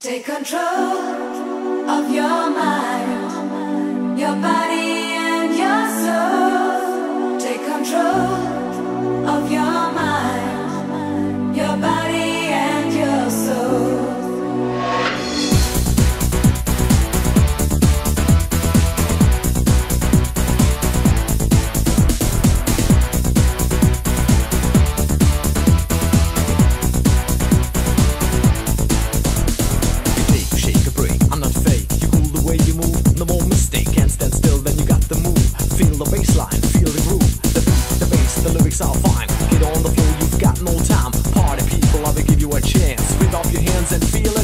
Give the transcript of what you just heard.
Take control of your mind, your body. no time. Party people, I will give you a chance. Spit off your hands and feel it.